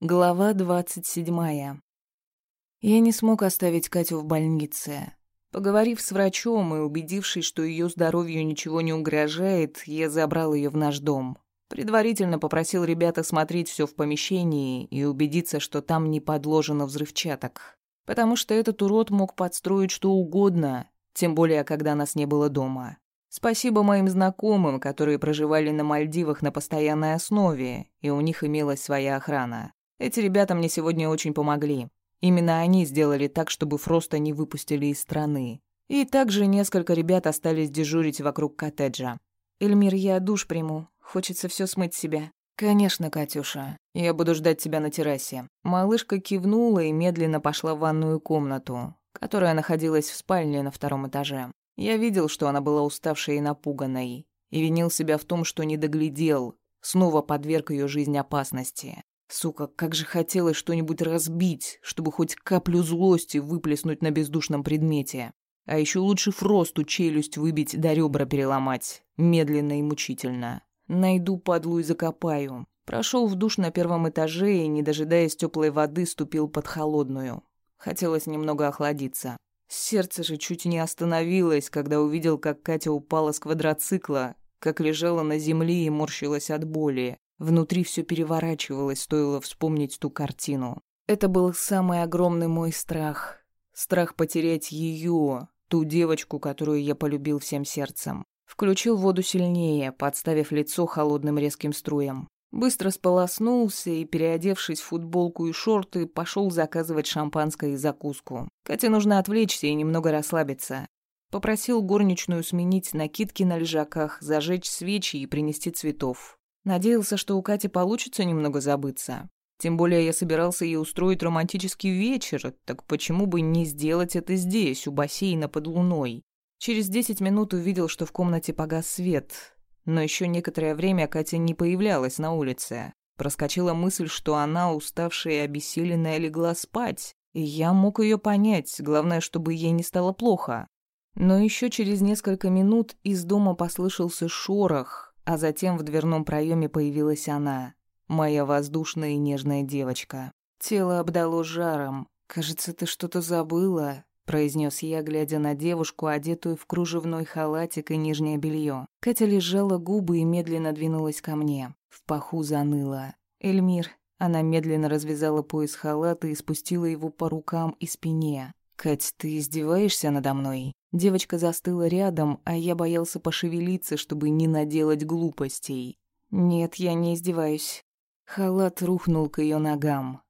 Глава двадцать седьмая. Я не смог оставить Катю в больнице. Поговорив с врачом и убедившись, что ее здоровью ничего не угрожает, я забрал ее в наш дом. Предварительно попросил ребят осмотреть все в помещении и убедиться, что там не подложено взрывчаток. Потому что этот урод мог подстроить что угодно, тем более, когда нас не было дома. Спасибо моим знакомым, которые проживали на Мальдивах на постоянной основе, и у них имелась своя охрана. Эти ребята мне сегодня очень помогли. Именно они сделали так, чтобы Фроста не выпустили из страны. И также несколько ребят остались дежурить вокруг коттеджа. «Эльмир, я душ приму. Хочется все смыть себя». «Конечно, Катюша. Я буду ждать тебя на террасе». Малышка кивнула и медленно пошла в ванную комнату, которая находилась в спальне на втором этаже. Я видел, что она была уставшей и напуганной, и винил себя в том, что не доглядел, снова подверг ее жизнь опасности. Сука, как же хотелось что-нибудь разбить, чтобы хоть каплю злости выплеснуть на бездушном предмете. А еще лучше Фросту челюсть выбить да ребра переломать. Медленно и мучительно. Найду падлу и закопаю. Прошел в душ на первом этаже и, не дожидаясь теплой воды, ступил под холодную. Хотелось немного охладиться. Сердце же чуть не остановилось, когда увидел, как Катя упала с квадроцикла, как лежала на земле и морщилась от боли. Внутри все переворачивалось, стоило вспомнить ту картину. Это был самый огромный мой страх. Страх потерять ее, ту девочку, которую я полюбил всем сердцем. Включил воду сильнее, подставив лицо холодным резким струям. Быстро сполоснулся и, переодевшись в футболку и шорты, пошел заказывать шампанское и закуску. Кате нужно отвлечься и немного расслабиться. Попросил горничную сменить накидки на лежаках, зажечь свечи и принести цветов. Надеялся, что у Кати получится немного забыться. Тем более я собирался ей устроить романтический вечер, так почему бы не сделать это здесь, у бассейна под луной? Через десять минут увидел, что в комнате погас свет, но еще некоторое время Катя не появлялась на улице. Проскочила мысль, что она, уставшая и обессиленная, легла спать, и я мог ее понять, главное, чтобы ей не стало плохо. Но еще через несколько минут из дома послышался шорох, а затем в дверном проеме появилась она, моя воздушная и нежная девочка. Тело обдало жаром. «Кажется, ты что-то забыла», — произнес я, глядя на девушку, одетую в кружевной халатик и нижнее белье. Катя лежала губы и медленно двинулась ко мне. В паху заныло. «Эльмир». Она медленно развязала пояс халата и спустила его по рукам и спине. «Кать, ты издеваешься надо мной?» Девочка застыла рядом, а я боялся пошевелиться, чтобы не наделать глупостей. Нет, я не издеваюсь. Халат рухнул к ее ногам.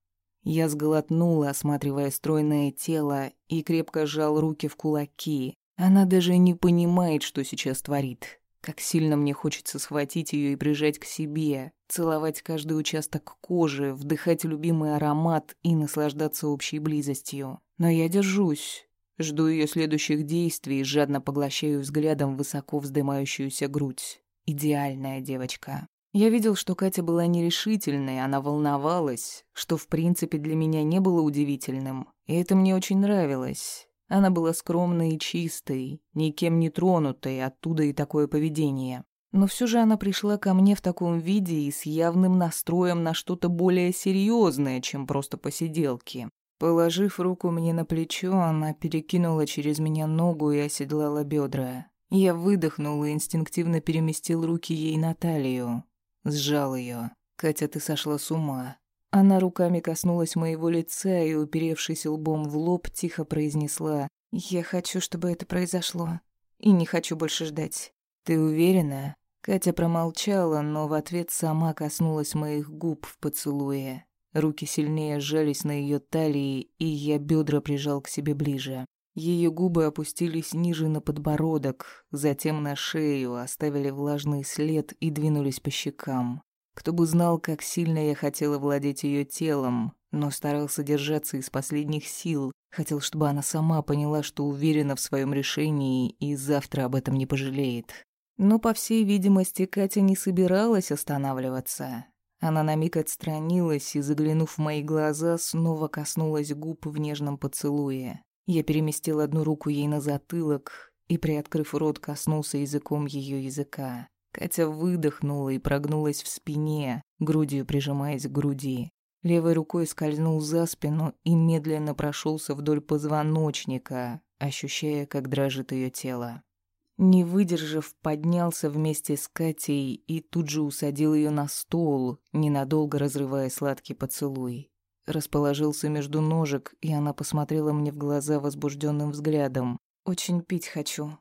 Я сглотнула, осматривая стройное тело, и крепко сжал руки в кулаки. Она даже не понимает, что сейчас творит. Как сильно мне хочется схватить ее и прижать к себе, целовать каждый участок кожи, вдыхать любимый аромат и наслаждаться общей близостью. Но я держусь. Жду ее следующих действий жадно поглощаю взглядом высоко вздымающуюся грудь. Идеальная девочка. Я видел, что Катя была нерешительной, она волновалась, что в принципе для меня не было удивительным, и это мне очень нравилось. Она была скромной и чистой, никем не тронутой, оттуда и такое поведение. Но все же она пришла ко мне в таком виде и с явным настроем на что-то более серьезное, чем просто посиделки. Положив руку мне на плечо, она перекинула через меня ногу и оседлала бедра. Я выдохнул и инстинктивно переместил руки ей на талию. Сжал ее. «Катя, ты сошла с ума». Она руками коснулась моего лица и, уперевшись лбом в лоб, тихо произнесла «Я хочу, чтобы это произошло, и не хочу больше ждать». «Ты уверена?» Катя промолчала, но в ответ сама коснулась моих губ в поцелуе. Руки сильнее сжались на ее талии, и я бедра прижал к себе ближе. Ее губы опустились ниже на подбородок, затем на шею, оставили влажный след и двинулись по щекам. Кто бы знал, как сильно я хотела владеть ее телом, но старался держаться из последних сил, хотел, чтобы она сама поняла, что уверена в своем решении и завтра об этом не пожалеет. Но, по всей видимости, Катя не собиралась останавливаться. Она на миг отстранилась и, заглянув в мои глаза, снова коснулась губ в нежном поцелуе. Я переместил одну руку ей на затылок и, приоткрыв рот, коснулся языком ее языка. Катя выдохнула и прогнулась в спине, грудью прижимаясь к груди. Левой рукой скользнул за спину и медленно прошелся вдоль позвоночника, ощущая, как дрожит ее тело. Не выдержав, поднялся вместе с Катей и тут же усадил ее на стол, ненадолго разрывая сладкий поцелуй. Расположился между ножек, и она посмотрела мне в глаза возбужденным взглядом. «Очень пить хочу»,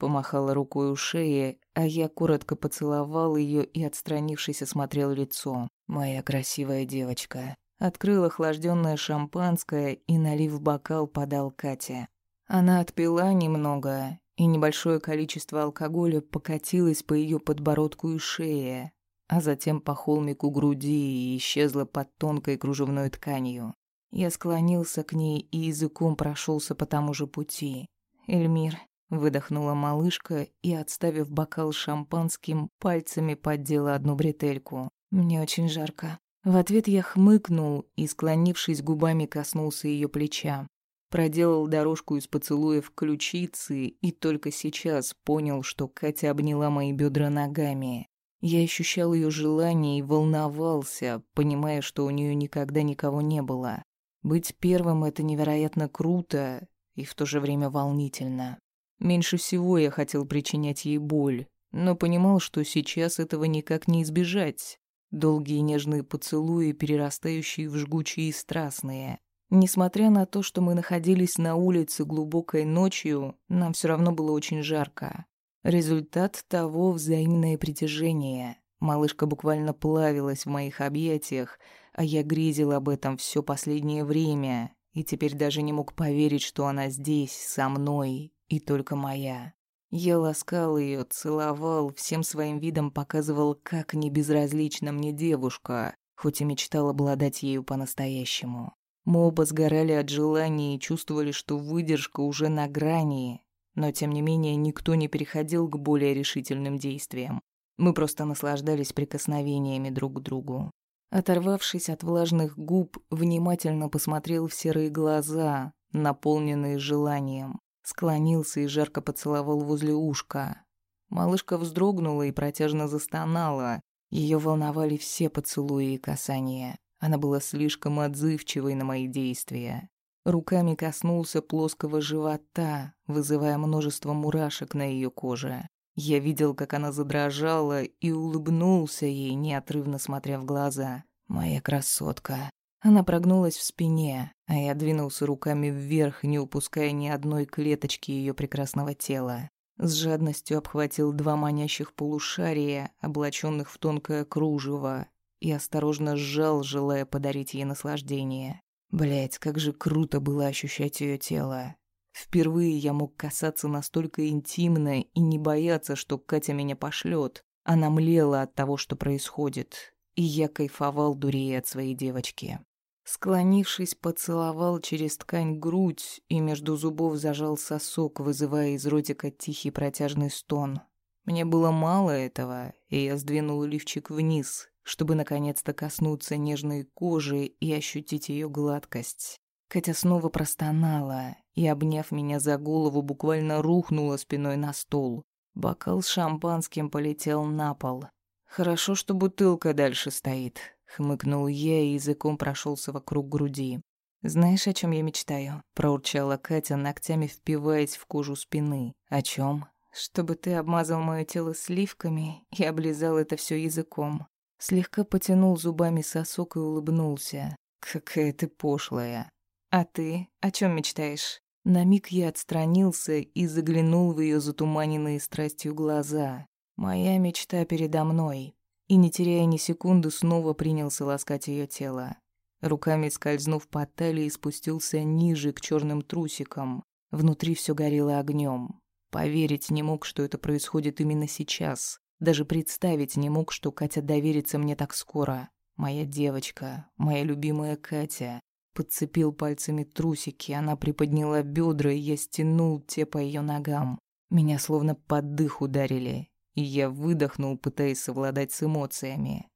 Помахала рукой у шеи, а я коротко поцеловал ее и, отстранившись, осмотрел лицо. Моя красивая девочка. Открыл охлажденное шампанское и, налив бокал, подал Кате. Она отпила немного, и небольшое количество алкоголя покатилось по ее подбородку и шее, а затем по холмику груди и исчезло под тонкой кружевной тканью. Я склонился к ней и языком прошелся по тому же пути. «Эльмир, Выдохнула малышка и, отставив бокал шампанским, пальцами поддела одну бретельку. «Мне очень жарко». В ответ я хмыкнул и, склонившись губами, коснулся ее плеча. Проделал дорожку из поцелуев ключицы и только сейчас понял, что Катя обняла мои бедра ногами. Я ощущал ее желание и волновался, понимая, что у нее никогда никого не было. Быть первым — это невероятно круто и в то же время волнительно. Меньше всего я хотел причинять ей боль, но понимал, что сейчас этого никак не избежать. Долгие нежные поцелуи, перерастающие в жгучие и страстные. Несмотря на то, что мы находились на улице глубокой ночью, нам все равно было очень жарко. Результат того — взаимное притяжение. Малышка буквально плавилась в моих объятиях, а я грезил об этом все последнее время, и теперь даже не мог поверить, что она здесь, со мной, и только моя. Я ласкал ее, целовал, всем своим видом показывал, как не безразлична мне девушка, хоть и мечтал обладать ею по-настоящему. Мы оба сгорали от желания и чувствовали, что выдержка уже на грани, но тем не менее никто не переходил к более решительным действиям. Мы просто наслаждались прикосновениями друг к другу. Оторвавшись от влажных губ, внимательно посмотрел в серые глаза, наполненные желанием. Склонился и жарко поцеловал возле ушка. Малышка вздрогнула и протяжно застонала. Ее волновали все поцелуи и касания. Она была слишком отзывчивой на мои действия. Руками коснулся плоского живота, вызывая множество мурашек на ее коже. Я видел, как она задрожала, и улыбнулся ей, неотрывно смотря в глаза. «Моя красотка». Она прогнулась в спине, а я двинулся руками вверх, не упуская ни одной клеточки ее прекрасного тела. С жадностью обхватил два манящих полушария, облаченных в тонкое кружево, и осторожно сжал, желая подарить ей наслаждение. Блять, как же круто было ощущать ее тело. Впервые я мог касаться настолько интимно и не бояться, что Катя меня пошлет. Она млела от того, что происходит, и я кайфовал дурея от своей девочки. Склонившись, поцеловал через ткань грудь и между зубов зажал сосок, вызывая из ротика тихий протяжный стон. Мне было мало этого, и я сдвинул лифчик вниз, чтобы наконец-то коснуться нежной кожи и ощутить ее гладкость. Катя снова простонала и, обняв меня за голову, буквально рухнула спиной на стол. Бокал с шампанским полетел на пол. Хорошо, что бутылка дальше стоит. Хмыкнул я и языком прошелся вокруг груди. «Знаешь, о чем я мечтаю?» Проурчала Катя, ногтями впиваясь в кожу спины. «О чем? Чтобы ты обмазал мое тело сливками и облизал это все языком». Слегка потянул зубами сосок и улыбнулся. «Какая ты пошлая!» «А ты? О чем мечтаешь?» На миг я отстранился и заглянул в ее затуманенные страстью глаза. «Моя мечта передо мной и, не теряя ни секунды, снова принялся ласкать ее тело. Руками скользнув по талии, спустился ниже, к черным трусикам. Внутри все горело огнем. Поверить не мог, что это происходит именно сейчас. Даже представить не мог, что Катя доверится мне так скоро. Моя девочка, моя любимая Катя. Подцепил пальцами трусики, она приподняла бедра, и я стянул те по ее ногам. Меня словно под дых ударили, и я выдохнул, пытаясь совладать с эмоциями.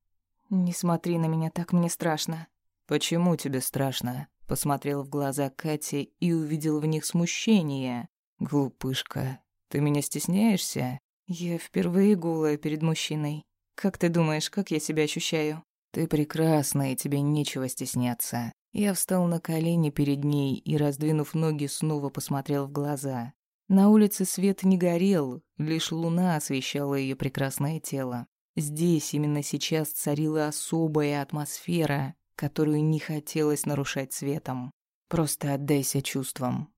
«Не смотри на меня, так мне страшно». «Почему тебе страшно?» Посмотрел в глаза Кати и увидел в них смущение. «Глупышка, ты меня стесняешься?» «Я впервые голая перед мужчиной. Как ты думаешь, как я себя ощущаю?» «Ты прекрасна, и тебе нечего стесняться». Я встал на колени перед ней и, раздвинув ноги, снова посмотрел в глаза. На улице свет не горел, лишь луна освещала ее прекрасное тело. Здесь, именно сейчас, царила особая атмосфера, которую не хотелось нарушать светом. Просто отдайся чувствам.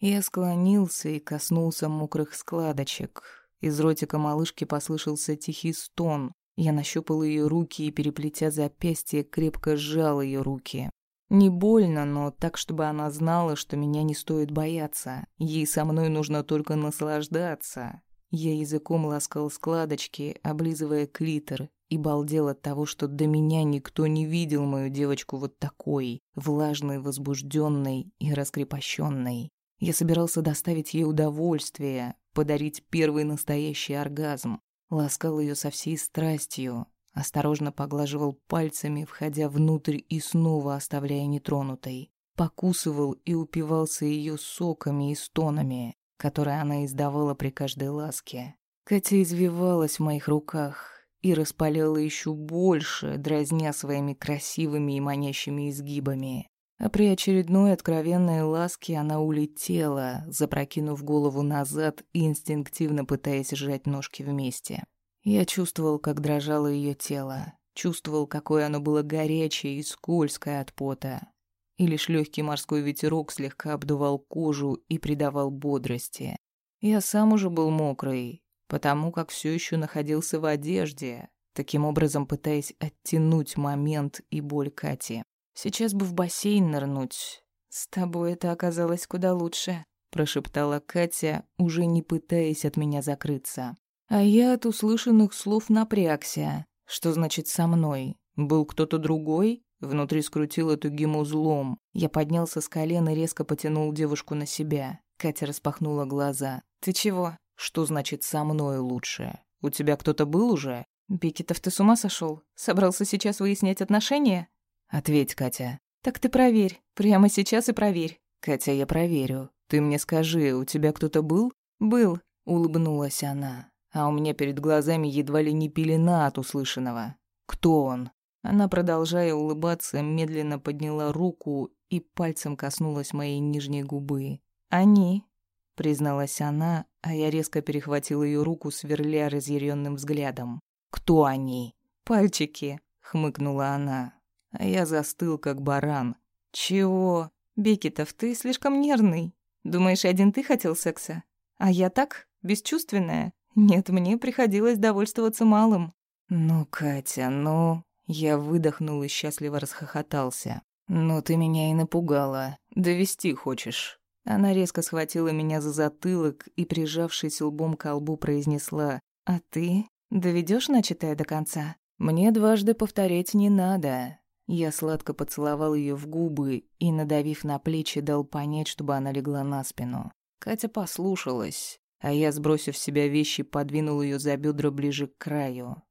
Я склонился и коснулся мокрых складочек. Из ротика малышки послышался тихий стон. Я нащупал ее руки и, переплетя запястье, крепко сжал ее руки. Не больно, но так, чтобы она знала, что меня не стоит бояться. Ей со мной нужно только наслаждаться. Я языком ласкал складочки, облизывая клитор, и балдел от того, что до меня никто не видел мою девочку вот такой, влажной, возбужденной и раскрепощенной. Я собирался доставить ей удовольствие, подарить первый настоящий оргазм. Ласкал ее со всей страстью, осторожно поглаживал пальцами, входя внутрь и снова оставляя нетронутой. Покусывал и упивался ее соками и стонами, которые она издавала при каждой ласке. Катя извивалась в моих руках, и распаляла еще больше, дразня своими красивыми и манящими изгибами. А при очередной откровенной ласке она улетела, запрокинув голову назад и инстинктивно пытаясь сжать ножки вместе. Я чувствовал, как дрожало ее тело, чувствовал, какое оно было горячее и скользкое от пота. И лишь легкий морской ветерок слегка обдувал кожу и придавал бодрости. Я сам уже был мокрый, потому как все еще находился в одежде, таким образом пытаясь оттянуть момент и боль Кати. Сейчас бы в бассейн нырнуть. С тобой это оказалось куда лучше, прошептала Катя, уже не пытаясь от меня закрыться. А я от услышанных слов напрягся. Что значит со мной? Был кто-то другой? Внутри скрутило тугим узлом. Я поднялся с колен и резко потянул девушку на себя. Катя распахнула глаза. «Ты чего?» Что значит «со мной лучше»? У тебя кто-то был уже? Бекетов, ты с ума сошел? Собрался сейчас выяснять отношения? Ответь, Катя. Так ты проверь. Прямо сейчас и проверь. Катя, я проверю. Ты мне скажи, у тебя кто-то был? Был, улыбнулась она. А у меня перед глазами едва ли не пелена от услышанного. Кто он? Она, продолжая улыбаться, медленно подняла руку и пальцем коснулась моей нижней губы. «Они», — призналась она, а я резко перехватил ее руку, сверля разъяренным взглядом. «Кто они?» «Пальчики», — хмыкнула она. А я застыл, как баран. «Чего? Бекетов, ты слишком нервный. Думаешь, один ты хотел секса? А я так, бесчувственная? Нет, мне приходилось довольствоваться малым». «Ну, Катя, ну...» Я выдохнул и счастливо расхохотался. «Ну, ты меня и напугала. Довести хочешь?» Она резко схватила меня за затылок и, прижавшись лбом к лбу, произнесла «А ты доведешь начатое до конца?» «Мне дважды повторять не надо». Я сладко поцеловал ее в губы и, надавив на плечи, дал понять, чтобы она легла на спину. Катя послушалась, а я, сбросив с себя вещи, подвинул ее за бедра ближе к краю.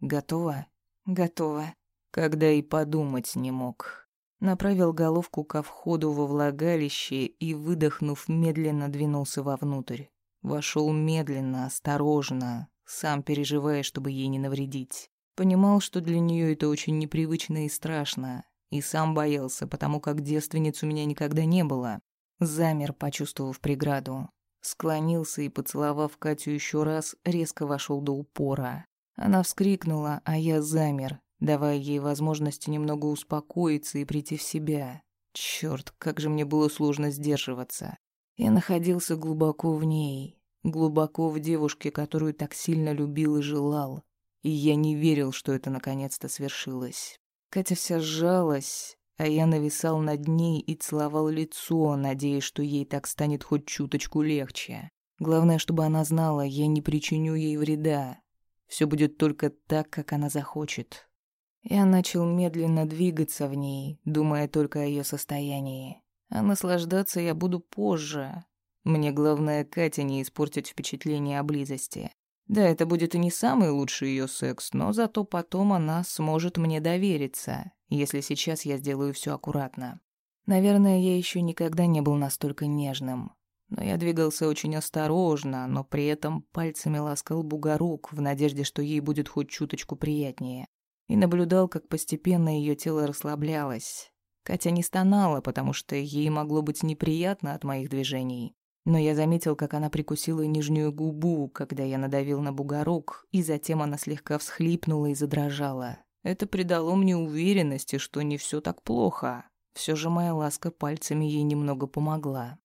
«Готова?» «Готова». Когда и подумать не мог направил головку ко входу во влагалище и, выдохнув, медленно двинулся вовнутрь. Вошел медленно, осторожно, сам переживая, чтобы ей не навредить. Понимал, что для нее это очень непривычно и страшно, и сам боялся, потому как девственниц у меня никогда не было. Замер, почувствовав преграду. Склонился и, поцеловав Катю еще раз, резко вошел до упора. Она вскрикнула, а я замер, давая ей возможность немного успокоиться и прийти в себя. Черт, как же мне было сложно сдерживаться. Я находился глубоко в ней, глубоко в девушке, которую так сильно любил и желал. И я не верил, что это наконец-то свершилось. Катя вся сжалась, а я нависал над ней и целовал лицо, надеясь, что ей так станет хоть чуточку легче. Главное, чтобы она знала, я не причиню ей вреда. Все будет только так, как она захочет. Я начал медленно двигаться в ней, думая только о ее состоянии. А наслаждаться я буду позже. Мне главное Катя не испортить впечатление о близости. Да, это будет и не самый лучший ее секс, но зато потом она сможет мне довериться, если сейчас я сделаю все аккуратно. Наверное, я еще никогда не был настолько нежным. Но я двигался очень осторожно, но при этом пальцами ласкал бугорок в надежде, что ей будет хоть чуточку приятнее. и наблюдал, как постепенно ее тело расслаблялось. Катя не стонала, потому что ей могло быть неприятно от моих движений. Но я заметил, как она прикусила нижнюю губу, когда я надавил на бугорок, и затем она слегка всхлипнула и задрожала. Это придало мне уверенности, что не все так плохо. Все же моя ласка пальцами ей немного помогла.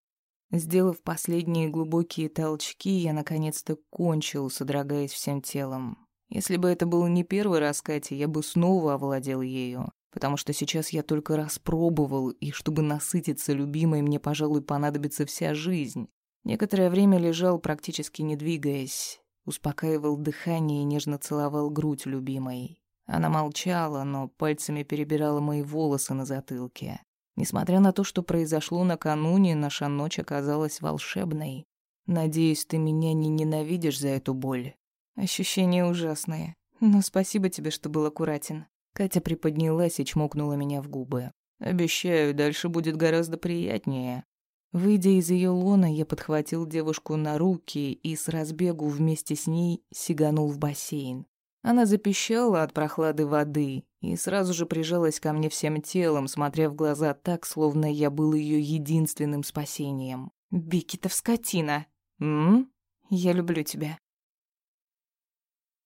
Сделав последние глубокие толчки, я наконец-то кончил, содрогаясь всем телом. Если бы это был не первый раз Кати, я бы снова овладел ею, потому что сейчас я только распробовал, и чтобы насытиться любимой, мне, пожалуй, понадобится вся жизнь. Некоторое время лежал, практически не двигаясь, успокаивал дыхание и нежно целовал грудь любимой. Она молчала, но пальцами перебирала мои волосы на затылке. Несмотря на то, что произошло накануне, наша ночь оказалась волшебной. Надеюсь, ты меня не ненавидишь за эту боль. Ощущения ужасные. Но спасибо тебе, что был аккуратен. Катя приподнялась и чмокнула меня в губы. Обещаю, дальше будет гораздо приятнее. Выйдя из ее лона, я подхватил девушку на руки и с разбегу вместе с ней сиганул в бассейн. Она запищала от прохлады воды и сразу же прижалась ко мне всем телом, смотря в глаза так, словно я был ее единственным спасением. «Бекитов скотина!» «М? Я люблю тебя».